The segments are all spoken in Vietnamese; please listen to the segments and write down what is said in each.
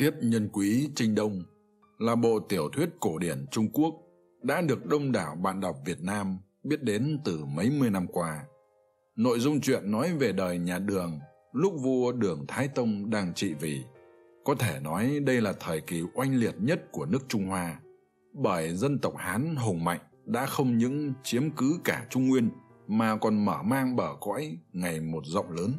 tiếp nhân quý trinh đông là bộ tiểu thuyết cổ điển trung quốc đã được đông đảo bạn đọc việt nam biết đến từ mấy mươi năm qua. Nội dung chuyện nói về đời nhà đường, lúc vua đường thái tông đang trị vì. Có thể nói đây là thời kỳ oanh liệt nhất của nước trung hoa, bởi dân tộc hán hùng mạnh đã không những chiếm cứ cả trung nguyên mà còn mở mang bờ cõi ngày một rộng lớn.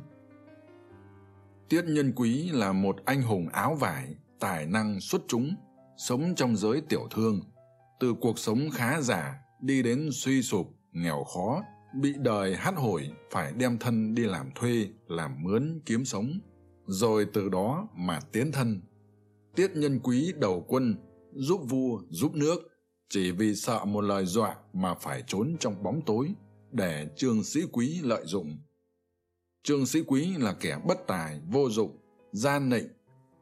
Tiết Nhân Quý là một anh hùng áo vải, tài năng xuất chúng, sống trong giới tiểu thương, từ cuộc sống khá giả đi đến suy sụp, nghèo khó, bị đời hắt hủi phải đem thân đi làm thuê, làm mướn kiếm sống, rồi từ đó mà tiến thân. Tiết Nhân Quý đầu quân, giúp vua, giúp nước, chỉ vì sợ một lời dọa mà phải trốn trong bóng tối, để trương sĩ quý lợi dụng trương sĩ quý là kẻ bất tài, vô dụng, gian nịnh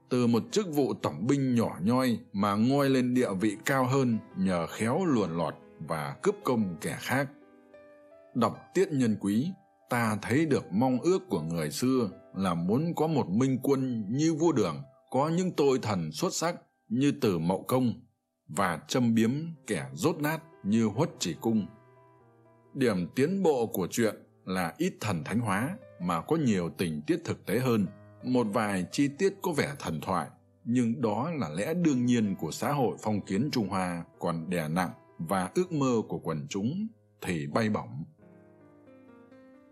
từ một chức vụ tổng binh nhỏ nhoi mà ngôi lên địa vị cao hơn nhờ khéo luồn lọt và cướp công kẻ khác. Đọc tiết nhân quý, ta thấy được mong ước của người xưa là muốn có một minh quân như vua đường, có những tội thần xuất sắc như từ mậu công và châm biếm kẻ rốt nát như huất chỉ cung. Điểm tiến bộ của chuyện là ít thần thánh hóa, mà có nhiều tình tiết thực tế hơn. Một vài chi tiết có vẻ thần thoại, nhưng đó là lẽ đương nhiên của xã hội phong kiến trung hoa còn đè nặng và ước mơ của quần chúng thì bay bổng.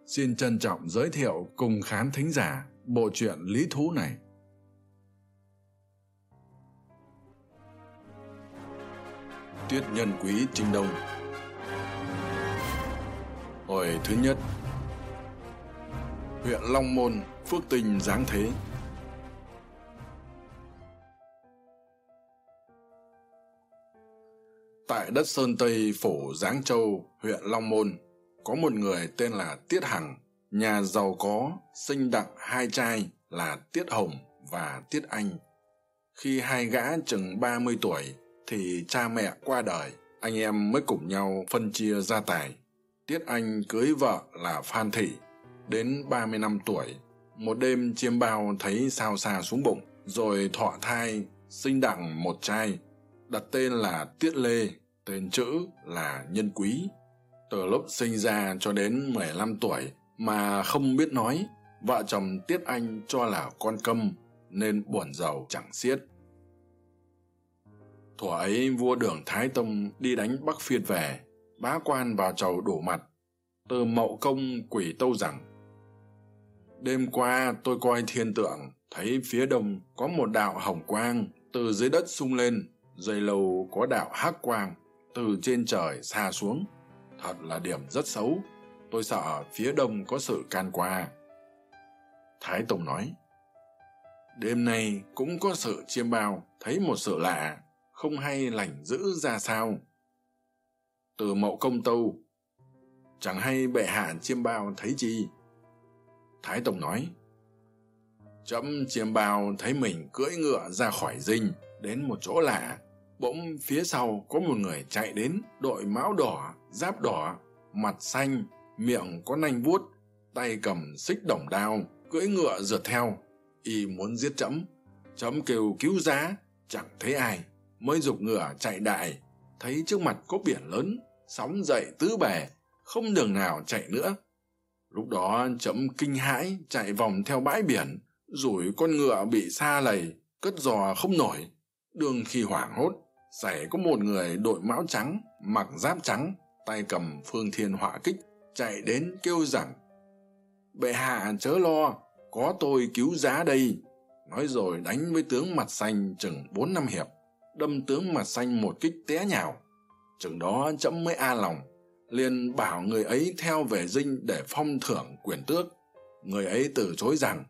Xin trân trọng giới thiệu cùng khán thính giả bộ truyện lý thú này. Tuyết nhân quý trinh đông. Hồi thứ nhất huyện Long Môn, Phước Tình giáng thế. Tại đất Sơn Tây, phổ Giáng Châu, huyện Long Môn, có một người tên là Tiết Hằng, nhà giàu có, sinh đặng hai trai là Tiết Hồng và Tiết Anh. Khi hai gã chừng ba mươi tuổi, thì cha mẹ qua đời, anh em mới cùng nhau phân chia gia tài. Tiết Anh cưới vợ là Phan Thị, đến ba mươi năm tuổi. Một đêm chiêm bao thấy sao xa xuống bụng, rồi thọ thai, sinh đặng một trai. Đặt tên là tiết lê, tên chữ là nhân quý. Từ lúc sinh ra cho đến mười lăm tuổi mà không biết nói, vợ chồng tiết anh cho là con câm, nên buồn giàu chẳng xiết. Thuở ấy, vua đường thái tông đi đánh bắc phiên về. Bá quan vào chầu đổ mặt. Từ mậu công quỷ tâu rằng đêm qua, tôi coi thiên tượng, thấy phía đông có một đạo hồng quang từ dưới đất sung lên, dây lâu có đạo hắc quang từ trên trời xa xuống. Thật là điểm rất xấu, tôi sợ phía đông có sự can qua. Thái tông nói, đêm nay cũng có sự chiêm bao, thấy một sự lạ, không hay lành dữ ra sao? Từ mậu công tâu, chẳng hay bệ hạ chiêm bao thấy chi? thái tông nói trẫm chiêm bao thấy mình cưỡi ngựa ra khỏi dinh đến một chỗ lạ. Bỗng phía sau có một người chạy đến, đội mão đỏ, giáp đỏ, mặt xanh, miệng có nanh vuốt, tay cầm xích đồng đao, cưỡi ngựa rượt theo, y muốn giết trẫm trẫm kêu cứu giá, chẳng thấy ai. Mới giục ngựa chạy đại, thấy trước mặt có biển lớn, sóng dậy tứ bề không đường nào chạy nữa lúc đó trẫm kinh hãi chạy vòng theo bãi biển, rồi con ngựa bị xa lầy, cất giò không nổi. Đương khi hoảng hốt xảy có một người đội mão trắng, mặc giáp trắng, tay cầm phương thiên họa kích, chạy đến kêu rằng, bệ hạ chớ lo, có tôi cứu giá đây. Nói rồi đánh với tướng mặt xanh chừng bốn năm hiệp, đâm tướng mặt xanh một kích té nhào. Chừng đó trẫm mới a lòng liền bảo người ấy theo về dinh để phong thưởng quyền tước. Người ấy từ chối rằng,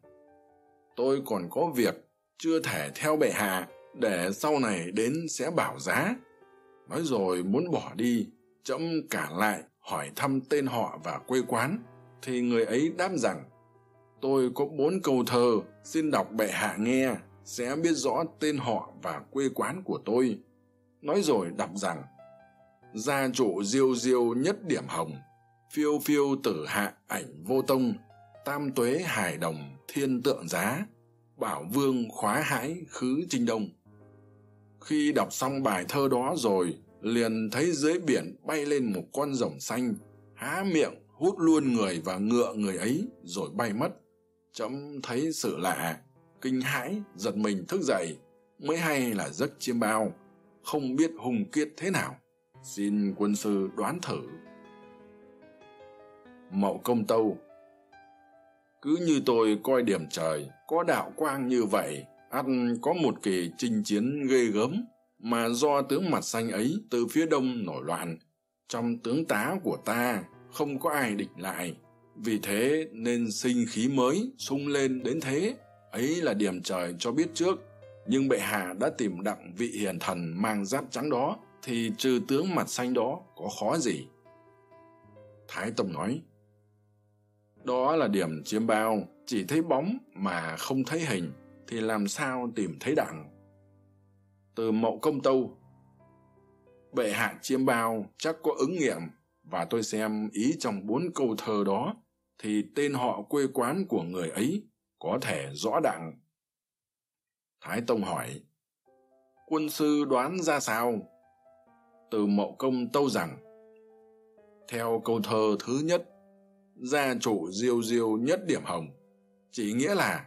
tôi còn có việc chưa thể theo bệ hạ, để sau này đến sẽ bảo giá. Nói rồi muốn bỏ đi trẫm cả lại hỏi thăm tên họ và quê quán, thì người ấy đáp rằng, tôi có bốn câu thơ, xin đọc bệ hạ nghe, sẽ biết rõ tên họ và quê quán của tôi. Nói rồi đọc rằng gia trụ diêu diêu nhất điểm hồng, phiêu phiêu tử hạ ảnh vô tông, tam tuế hải đồng thiên tượng giá, bảo vương khóa hãi khứ trinh đông. Khi đọc xong bài thơ đó rồi, liền thấy dưới biển bay lên một con rồng xanh, há miệng hút luôn người và ngựa người ấy rồi bay mất. Trẫm thấy sự lạ, kinh hãi, giật mình thức dậy, mới hay là giấc chiêm bao, không biết hùng kiết thế nào. Xin quân sư đoán thử. Mậu công tâu Cứ như tôi coi điểm trời, có đạo quang như vậy, ăn có một kỳ chinh chiến ghê gớm, mà do tướng mặt xanh ấy từ phía đông nổi loạn. Trong tướng tá của ta, không có ai địch lại. Vì thế nên sinh khí mới, sung lên đến thế. Ấy là điểm trời cho biết trước. Nhưng bệ hạ đã tìm đặng vị hiền thần mang giáp trắng đó, thì trừ tướng mặt xanh đó có khó gì? Thái tông nói, đó là điểm chiêm bao, chỉ thấy bóng mà không thấy hình, thì làm sao tìm thấy đặng từ mậu công tâu, bệ hạ chiêm bao chắc có ứng nghiệm, và tôi xem ý trong bốn câu thơ đó, thì tên họ quê quán của người ấy có thể rõ đặng thái tông hỏi, quân sư đoán ra sao? từ mậu công tâu rằng, theo câu thơ thứ nhất, gia chủ diêu diêu nhất điểm hồng, chỉ nghĩa là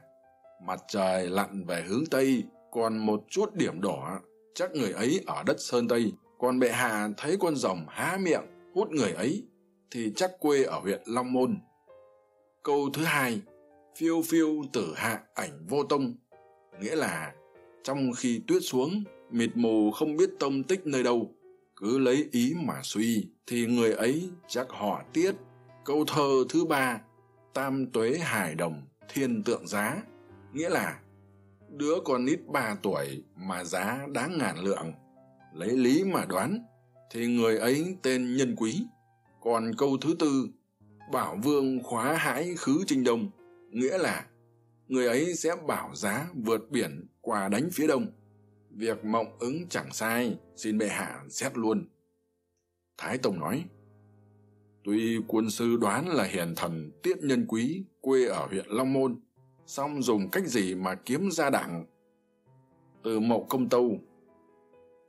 mặt trời lặn về hướng tây, còn một chút điểm đỏ, chắc người ấy ở đất sơn tây. Còn bệ hạ thấy con rồng há miệng hút người ấy, thì chắc quê ở huyện long môn. Câu thứ hai, phiêu phiêu tử hạ ảnh vô tông, nghĩa là trong khi tuyết xuống, mịt mù không biết tông tích nơi đâu cứ lấy ý mà suy, thì người ấy chắc họ tiết. Câu thơ thứ ba, tam tuế hài đồng, thiên tượng giá, nghĩa là, đứa con nít ba tuổi mà giá đáng ngàn lượng, lấy lý mà đoán, thì người ấy tên nhân quý. Còn câu thứ tư, bảo vương khóa hãi khứ trinh đông, nghĩa là, người ấy sẽ bảo giá vượt biển qua đánh phía đông việc mộng ứng chẳng sai, xin bệ hạ xét luôn. Thái tông nói, tuy quân sư đoán là hiền thần, tiết nhân quý, quê ở huyện long môn, song dùng cách gì mà kiếm ra đảng? Từ mậu công tâu,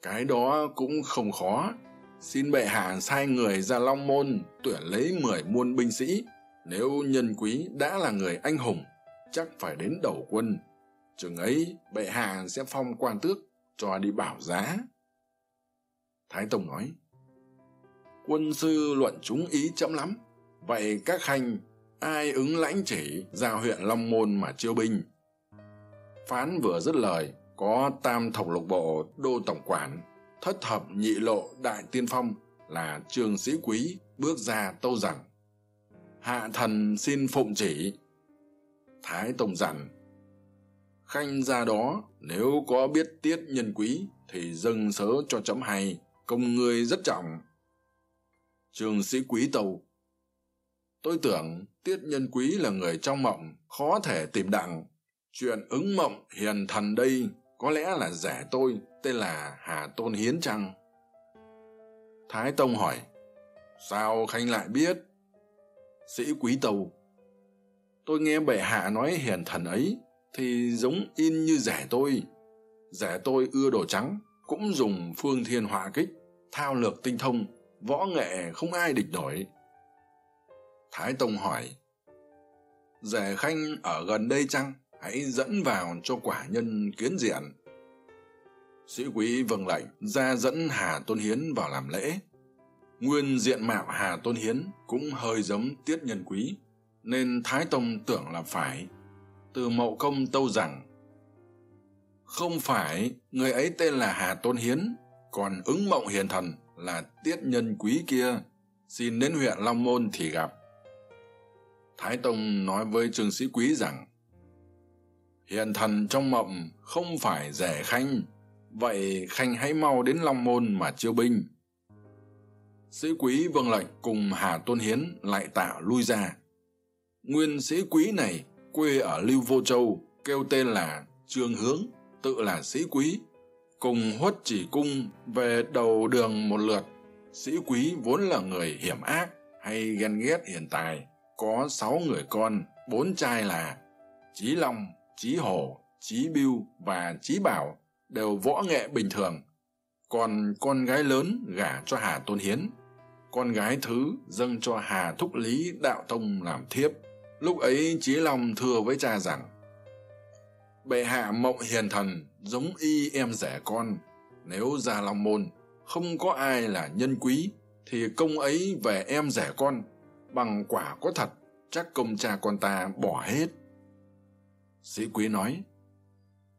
cái đó cũng không khó. Xin bệ hạ sai người ra long môn, tuyển lấy mười muôn binh sĩ. Nếu nhân quý đã là người anh hùng, chắc phải đến đầu quân. Chừng ấy, bệ hạ sẽ phong quan tước cho đi bảo giá. Thái tông nói, quân sư luận chúng ý chậm lắm. Vậy các khanh ai ứng lãnh chỉ ra huyện long môn mà chiêu binh? Phán vừa dứt lời, có tam thổng lục bộ, đô tổng quản, thất thập nhị lộ đại tiên phong là trường sĩ quý bước ra tâu rằng hạ thần xin phụng chỉ. Thái tông rằng khanh ra đó, nếu có biết tiết nhân quý, thì dâng sớ cho chấm hay, công ngươi rất trọng. Trương sĩ quý tâu, tôi tưởng tiết nhân quý là người trong mộng, khó thể tìm đặng. Chuyện ứng mộng hiền thần đây, có lẽ là rẻ tôi, tên là hà tôn hiến chăng thái tông hỏi, sao khanh lại biết? Sĩ quý tâu, tôi nghe bệ hạ nói hiền thần ấy thì giống in như rẻ tôi. Rẻ tôi ưa đồ trắng, cũng dùng phương thiên hòa kích, thao lược tinh thông, võ nghệ không ai địch nổi. Thái tông hỏi, rẻ khanh ở gần đây chăng? Hãy dẫn vào cho quả nhân kiến diện. Sĩ quý vâng lệnh, ra dẫn hà tôn hiến vào làm lễ. Nguyên diện mạo hà tôn hiến cũng hơi giống tiết nhân quý, nên thái tông tưởng là phải từ mậu công tâu rằng, không phải người ấy tên là hà tôn hiến, còn ứng mộng hiền thần là tiết nhân quý kia, xin đến huyện long môn thì gặp. Thái tông nói với trương sĩ quý rằng, hiền thần trong mộng không phải rẻ khanh, vậy khanh hãy mau đến long môn mà chiêu binh. Sĩ quý vâng lệnh cùng hà tôn hiến lại tạ lui ra. Nguyên sĩ quý này quê ở Lưu Vô Châu, kêu tên là Trương Hướng, tự là sĩ quý, cùng huất chỉ cung về đầu đường một lượt. Sĩ quý vốn là người hiểm ác hay ghen ghét hiền tài, có sáu người con, bốn trai là Chí Long, Chí Hổ, Chí Biêu và Chí Bảo, đều võ nghệ bình thường. Còn con gái lớn gả cho Hà Tôn Hiến, con gái thứ dâng cho Hà Thúc Lý Đạo Tông làm thiếp lúc ấy chí long thưa với cha rằng, bệ hạ mộng hiền thần giống y em rẻ con, nếu ra long môn không có ai là nhân quý, thì công ấy về em rẻ con, bằng quả có thật, chắc công cha con ta bỏ hết. Sĩ quý nói,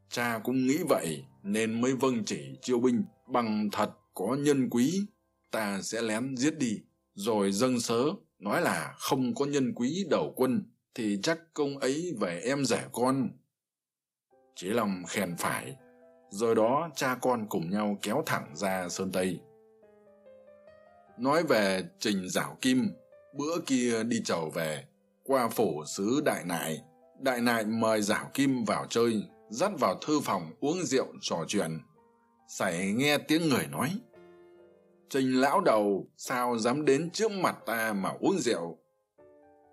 cha cũng nghĩ vậy, nên mới vâng chỉ chiêu binh, bằng thật có nhân quý, ta sẽ lén giết đi, rồi dâng sớ nói là không có nhân quý đầu quân thì chắc công ấy về em rẻ con. Chế lòng khen phải, rồi đó cha con cùng nhau kéo thẳng ra sơn tây. Nói về trình giảo kim, bữa kia đi chầu về, qua phủ sứ đại nại. Đại nại mời giảo kim vào chơi, dắt vào thư phòng uống rượu trò chuyện. Sảy nghe tiếng người nói Trình lão đầu, sao dám đến trước mặt ta mà uống rượu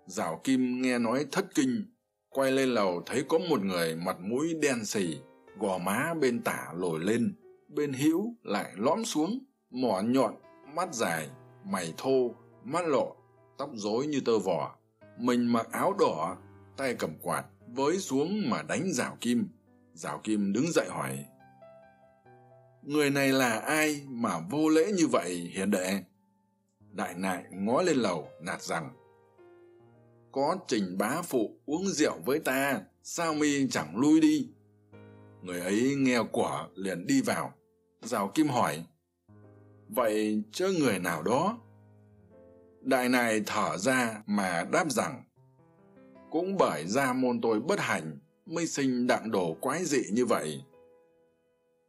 giảo kim nghe nói thất kinh, quay lên lầu thấy có một người mặt mũi đen sì gò má bên tả lồi lên, bên hữu lại lõm xuống, mỏ nhọn, mắt dài, mày thô, mắt lộ tóc rối như tơ vỏ mình mặc áo đỏ, tay cầm quạt với xuống mà đánh giảo kim. Giảo kim đứng dậy hỏi người này là ai mà vô lễ như vậy, hiền đệ? Đại nại ngó lên lầu, nạt rằng, có trình bá phụ uống rượu với ta, sao mi chẳng lui đi? Người ấy nghe quả liền đi vào. Rào kim hỏi, vậy chớ người nào đó? Đại nại thở ra mà đáp rằng, cũng bởi gia môn tôi bất hạnh, mới sinh đặng đồ quái dị như vậy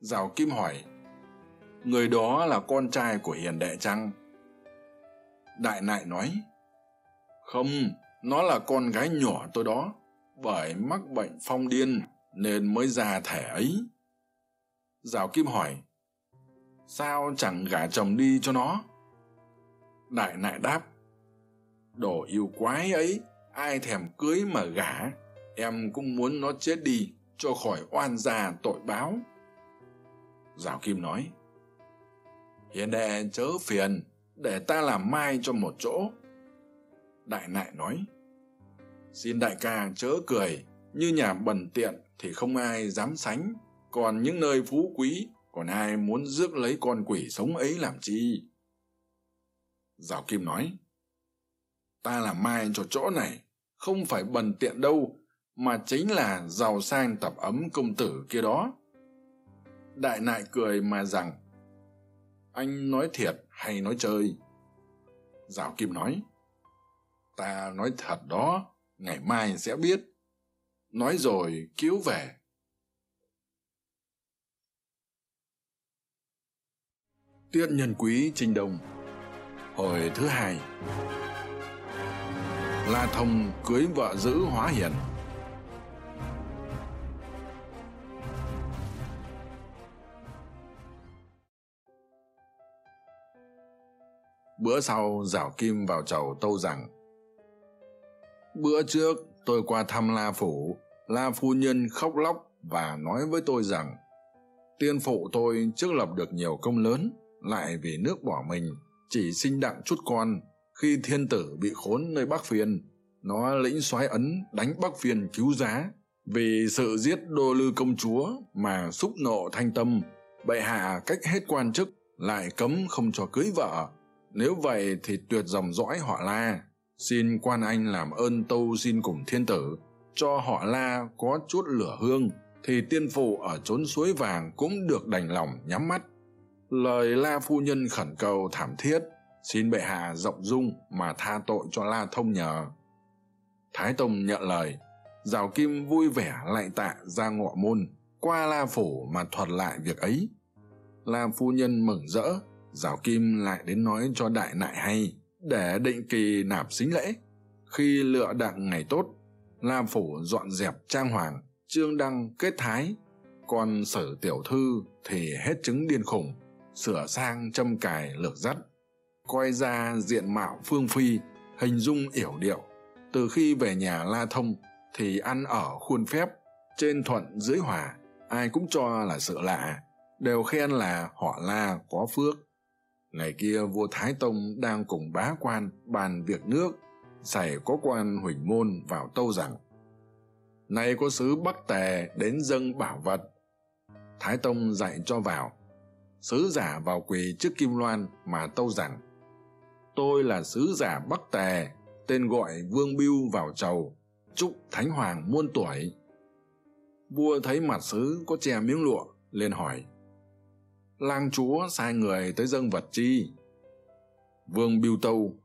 giào kim hỏi, người đó là con trai của hiền đệ chăng? Đại nại nói, không, nó là con gái nhỏ tôi đó, bởi mắc bệnh phong điên nên mới ra thẻ ấy. Giào kim hỏi, sao chẳng gả chồng đi cho nó? Đại nại đáp, đồ yêu quái ấy, ai thèm cưới mà gả, em cũng muốn nó chết đi cho khỏi oan gia tội báo. Giảo Kim nói. Hiền đệ chớ phiền, để ta làm mai cho một chỗ. Đại nại nói. Xin đại ca chớ cười, như nhà bần tiện thì không ai dám sánh, còn những nơi phú quý, còn ai muốn rước lấy con quỷ sống ấy làm chi? Giảo Kim nói. Ta làm mai cho chỗ này, không phải bần tiện đâu, mà chính là giàu sang tập ấm công tử kia đó đại nại cười mà rằng, anh nói thiệt hay nói chơi? Giảo kim nói, ta nói thật đó, ngày mai sẽ biết. Nói rồi cứu về. Tiết nhân quý trinh đông, hồi thứ hai. La thông cưới vợ giữ hóa hiền. Bữa sau giảo kim vào chầu tâu rằng Bữa trước tôi qua thăm La Phủ, La Phu Nhân khóc lóc và nói với tôi rằng Tiên phụ tôi trước lập được nhiều công lớn, lại vì nước bỏ mình, chỉ sinh đặng chút con. Khi thiên tử bị khốn nơi Bắc Phiên, nó lĩnh soái ấn đánh Bắc Phiên cứu giá. Vì sự giết đô lư công chúa mà xúc nộ thanh tâm, bệ hạ cách hết quan chức, lại cấm không cho cưới vợ, nếu vậy thì tuyệt dòng dõi họ la. Xin quan anh làm ơn tâu xin cùng thiên tử, cho họ la có chút lửa hương, thì tiên phụ ở chốn suối vàng cũng được đành lòng nhắm mắt. Lời la phu nhân khẩn cầu thảm thiết, xin bệ hạ rộng dung mà tha tội cho la thông nhờ. Thái tông nhận lời rào kim vui vẻ lạy tạ ra ngọ môn, qua la phủ mà thuật lại việc ấy. La phu nhân mừng rỡ giáo kim lại đến nói cho đại nại hay, để định kỳ nạp xính lễ. Khi lựa đặng ngày tốt la phủ dọn dẹp trang hoàng, trương đăng kết thái. Còn sở tiểu thư thì hết chứng điên khủng, sửa sang châm cài lược dắt. Coi ra diện mạo phương phi, hình dung yểu điệu. Từ khi về nhà la thông thì ăn ở khuôn phép, trên thuận dưới hòa, ai cũng cho là sự lạ. Đều khen là họ la có phước ngày kia vua thái tông đang cùng bá quan bàn việc nước xảy có quan huỳnh môn vào tâu rằng, nay có sứ bắc tề đến dâng bảo vật. Thái tông dạy cho vào, sứ giả vào quỳ trước kim loan mà tâu rằng, tôi là sứ giả bắc tề, tên gọi vương biêu vào chầu, chúc thánh hoàng muôn tuổi vua thấy mặt sứ có che miếng lụa lên hỏi lang chúa sai người tới dâng vật chi? Vương biêu tâu,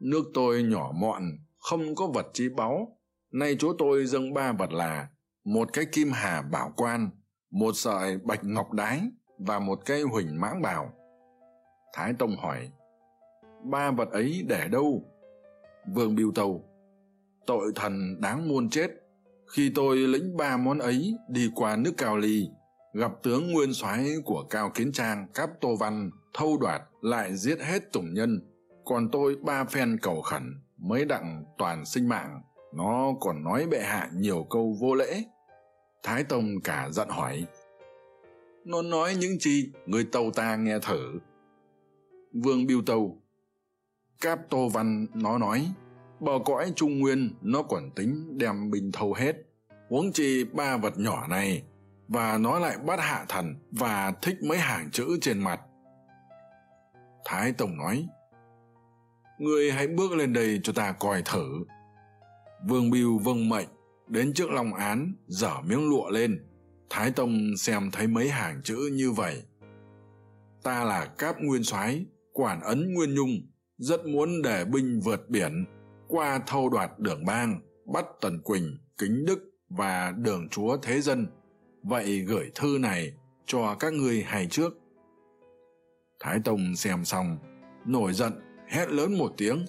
nước tôi nhỏ mọn, không có vật chi báu. Nay chúa tôi dâng ba vật là một cái kim hà bảo quan, một sợi bạch ngọc đái và một cây huỳnh mãng bảo thái tông hỏi, ba vật ấy để đâu? Vương biêu tâu, tội thần đáng muôn chết. Khi tôi lĩnh ba món ấy đi qua nước cao ly gặp tướng nguyên soái của cao kiến trang cáp tô văn, thâu đoạt lại giết hết tùng nhân. Còn tôi ba phen cầu khẩn mới đặng toàn sinh mạng. Nó còn nói bệ hạ nhiều câu vô lễ. Thái tông cả giận hỏi, nó nói những chi người tâu ta nghe thử. Vương biêu tâu cáp tô văn nó nói, bờ cõi trung nguyên nó còn tính đem binh thâu hết. Huống chi ba vật nhỏ này và nó lại bắt hạ thần và thích mấy hàng chữ trên mặt. Thái tông nói, ngươi hãy bước lên đây cho ta coi thử. Vương biêu vâng mệnh, đến trước long án, dở miếng lụa lên. Thái tông xem thấy mấy hàng chữ như vậy. Ta là cáp nguyên soái, quản ấn nguyên nhung, rất muốn để binh vượt biển, qua thâu đoạt đường bang, bắt tần quỳnh, kính đức và đường chúa thế dân vậy gửi thư này cho các ngươi hay trước. Thái tông xem xong, nổi giận, hét lớn một tiếng.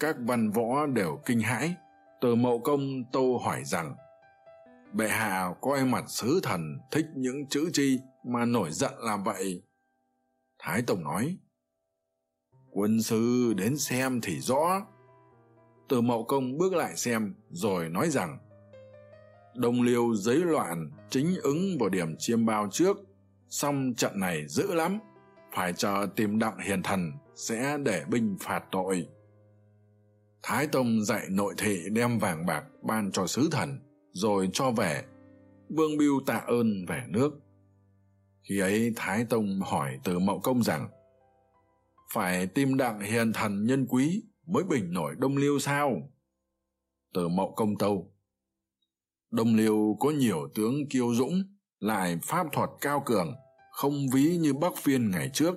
Các văn võ đều kinh hãi, từ mậu công tâu hỏi rằng, bệ hạ coi mặt sứ thần thích những chữ chi mà nổi giận làm vậy? Thái tông nói, quân sư đến xem thì rõ. Từ mậu công bước lại xem rồi nói rằng đông liêu giấy loạn chính ứng vào điểm chiêm bao trước. Song trận này dữ lắm. Phải chờ tìm đặng hiền thần sẽ để binh phạt tội. Thái tông dạy nội thị đem vàng bạc ban cho sứ thần, rồi cho về. Vương biêu tạ ơn về nước. Khi ấy thái tông hỏi từ mậu công rằng, phải tìm đặng hiền thần nhân quý mới bình nổi đông liêu sao? Từ mậu công tâu đông liêu có nhiều tướng kiêu dũng, lại pháp thuật cao cường, không ví như bắc phiên ngày trước.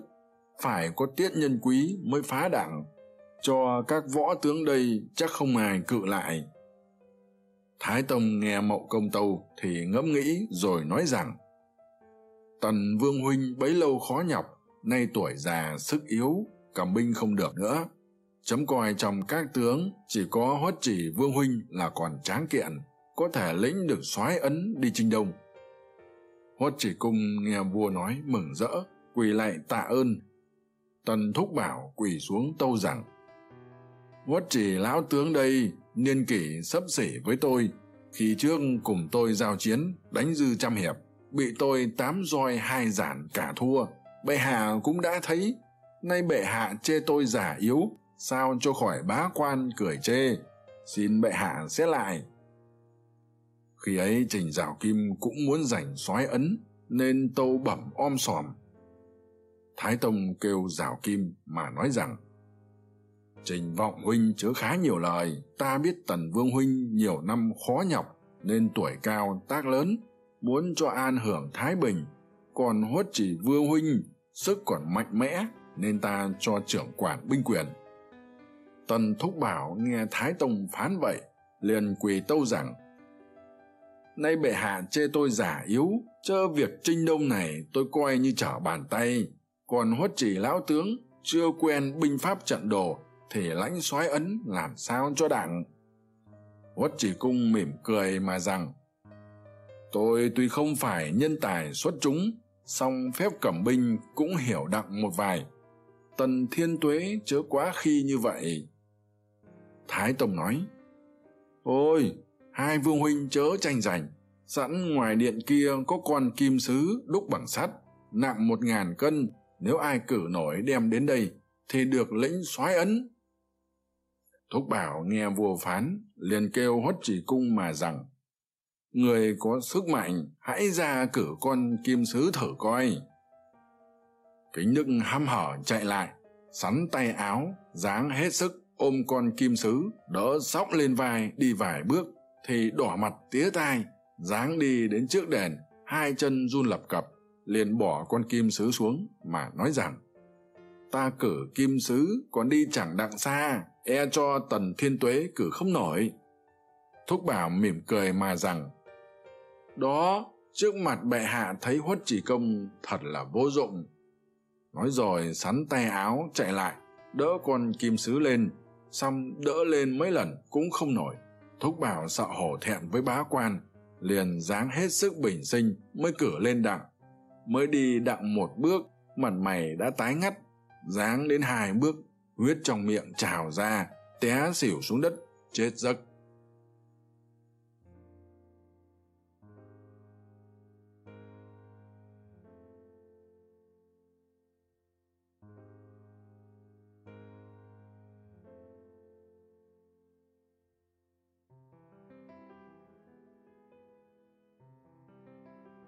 Phải có tiết nhân quý mới phá đảng. Cho các võ tướng đây chắc không ai cự lại. Thái tông nghe mậu công tâu thì ngẫm nghĩ rồi nói rằng, tần vương huynh bấy lâu khó nhọc, nay tuổi già sức yếu, cầm binh không được nữa. Chấm coi trong các tướng chỉ có huất chỉ vương huynh là còn tráng kiện có thể lĩnh được soái ấn đi chinh đông. Huất chỉ cung nghe vua nói mừng rỡ, quỳ lại tạ ơn. Tần thúc bảo quỳ xuống tâu rằng, huất chỉ lão tướng đây, niên kỷ sấp xỉ với tôi. Khi trước cùng tôi giao chiến, đánh dư trăm hiệp, bị tôi tám roi hai giản cả thua. Bệ hạ cũng đã thấy, nay bệ hạ chê tôi giả yếu, sao cho khỏi bá quan cười chê. Xin bệ hạ xét lại khi ấy trình rào kim cũng muốn giành soái ấn, nên tâu bẩm om sòm. Thái tông kêu rào kim mà nói rằng, trình vọng huynh chớ khá nhiều lời, ta biết tần vương huynh nhiều năm khó nhọc, nên tuổi cao tác lớn, muốn cho an hưởng thái bình, còn huất chỉ vương huynh, sức còn mạnh mẽ, nên ta cho trưởng quản binh quyền. Tần thúc bảo nghe thái tông phán vậy, liền quỳ tâu rằng nay bệ hạ chê tôi giả yếu, chớ việc trinh đông này tôi coi như trở bàn tay. Còn huất chỉ lão tướng, chưa quen binh pháp trận đồ, thì lãnh soái ấn làm sao cho đặng? Huất chỉ cung mỉm cười mà rằng, tôi tuy không phải nhân tài xuất chúng, song phép cẩm binh cũng hiểu đặng một vài. Tần thiên tuế chớ quá khi như vậy. Thái tông nói, ôi hai vương huynh chớ tranh giành. Sẵn ngoài điện kia có con kim sứ đúc bằng sắt, nặng một ngàn cân. Nếu ai cử nổi đem đến đây, thì được lĩnh soái ấn. Thúc bảo nghe vua phán, liền kêu hốt chỉ cung mà rằng, người có sức mạnh, hãy ra cử con kim sứ thử coi. Kính đức hăm hở chạy lại, sắn tay áo, dáng hết sức ôm con kim sứ, đỡ sóc lên vai, đi vài bước thì đỏ mặt tía tai, dáng đi đến trước đền, hai chân run lập cập, liền bỏ con kim sứ xuống mà nói rằng, ta cử kim sứ còn đi chẳng đặng xa e cho tần thiên tuế cử không nổi. Thúc bảo mỉm cười mà rằng, đó, trước mặt bệ hạ thấy huất chỉ công thật là vô dụng. Nói rồi sắn tay áo chạy lại, đỡ con kim sứ lên, xong đỡ lên mấy lần cũng không nổi thúc bảo sợ hổ thẹn với bá quan, liền dáng hết sức bình sinh mới cử lên đặng. Mới đi đặng một bước, mặt mày đã tái ngắt dáng đến hai bước, huyết trong miệng trào ra, té xỉu xuống đất, chết giấc.